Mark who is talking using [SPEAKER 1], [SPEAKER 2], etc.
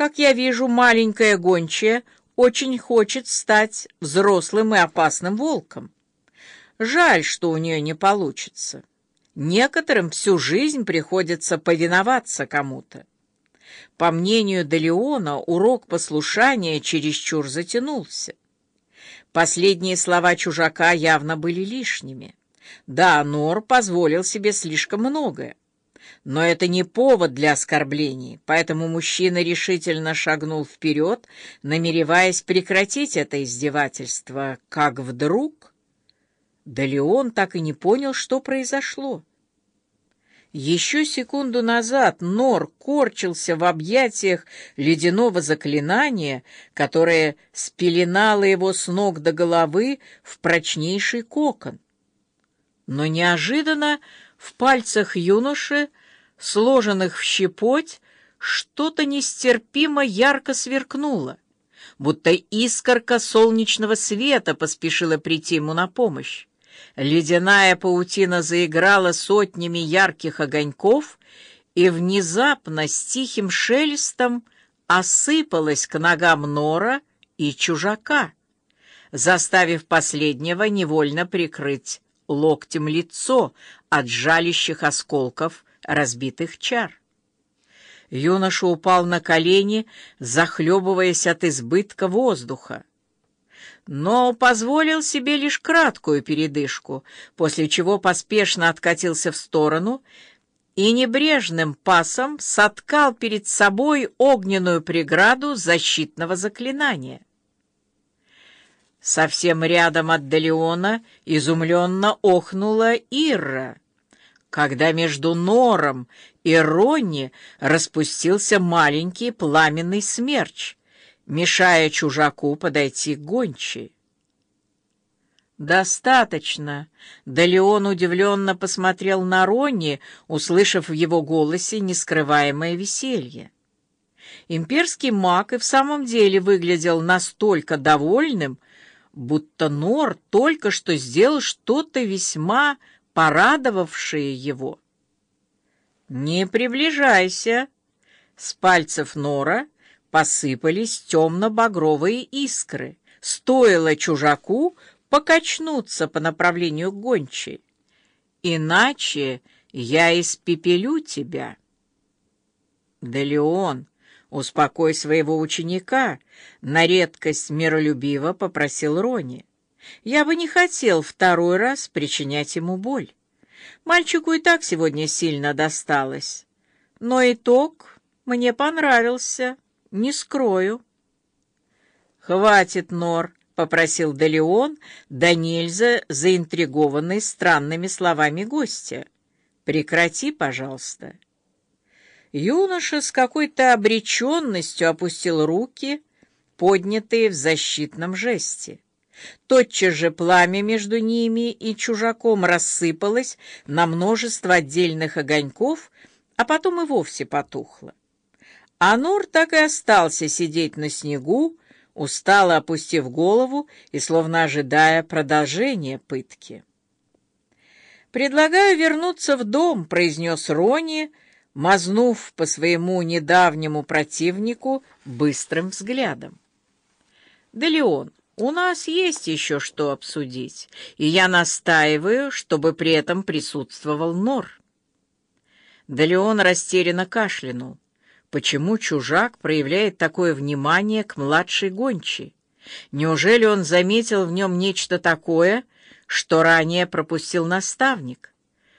[SPEAKER 1] Как я вижу, маленькая гончая очень хочет стать взрослым и опасным волком. Жаль, что у нее не получится. Некоторым всю жизнь приходится повиноваться кому-то. По мнению Делеона, урок послушания чересчур затянулся. Последние слова чужака явно были лишними. Да, Нор позволил себе слишком многое. Но это не повод для оскорблений, поэтому мужчина решительно шагнул вперед, намереваясь прекратить это издевательство, как вдруг... Да Леон так и не понял, что произошло. Еще секунду назад Нор корчился в объятиях ледяного заклинания, которое спеленало его с ног до головы в прочнейший кокон. Но неожиданно в пальцах юноши, сложенных в щепоть, что-то нестерпимо ярко сверкнуло, будто искорка солнечного света поспешила прийти ему на помощь. Ледяная паутина заиграла сотнями ярких огоньков и внезапно с тихим шелестом осыпалась к ногам Нора и чужака, заставив последнего невольно прикрыть локтем лицо от жалящих осколков разбитых чар. Юноша упал на колени, захлебываясь от избытка воздуха но позволил себе лишь краткую передышку, после чего поспешно откатился в сторону и небрежным пасом соткал перед собой огненную преграду защитного заклинания. Совсем рядом от Делеона изумленно охнула Ирра, когда между Нором и Ронни распустился маленький пламенный смерч — мешая чужаку подойти к гончей. «Достаточно!» Да Леон удивленно посмотрел на Ронни, услышав в его голосе нескрываемое веселье. Имперский маг и в самом деле выглядел настолько довольным, будто Нор только что сделал что-то весьма порадовавшее его. «Не приближайся!» С пальцев Нора посыпались темно-багровые искры. Стоило чужаку покачнуться по направлению к гончей. Иначе я испепелю тебя. Да Леон, успокой своего ученика, на редкость миролюбиво попросил Рони. Я бы не хотел второй раз причинять ему боль. Мальчику и так сегодня сильно досталось. Но итог мне понравился не скрою. «Хватит, Нор», — попросил Делеон, да нельзя заинтригованный странными словами гостя. «Прекрати, пожалуйста». Юноша с какой-то обреченностью опустил руки, поднятые в защитном жесте. Тотчас же пламя между ними и чужаком рассыпалось на множество отдельных огоньков, а потом и вовсе потухло. Анур так и остался сидеть на снегу, устало опустив голову и словно ожидая продолжения пытки. «Предлагаю вернуться в дом», — произнес Рони, мазнув по своему недавнему противнику быстрым взглядом. «Да, Леон, у нас есть еще что обсудить, и я настаиваю, чтобы при этом присутствовал Нор». Да Леон растерянно кашлянул почему чужак проявляет такое внимание к младшей гончей. Неужели он заметил в нем нечто такое, что ранее пропустил наставник?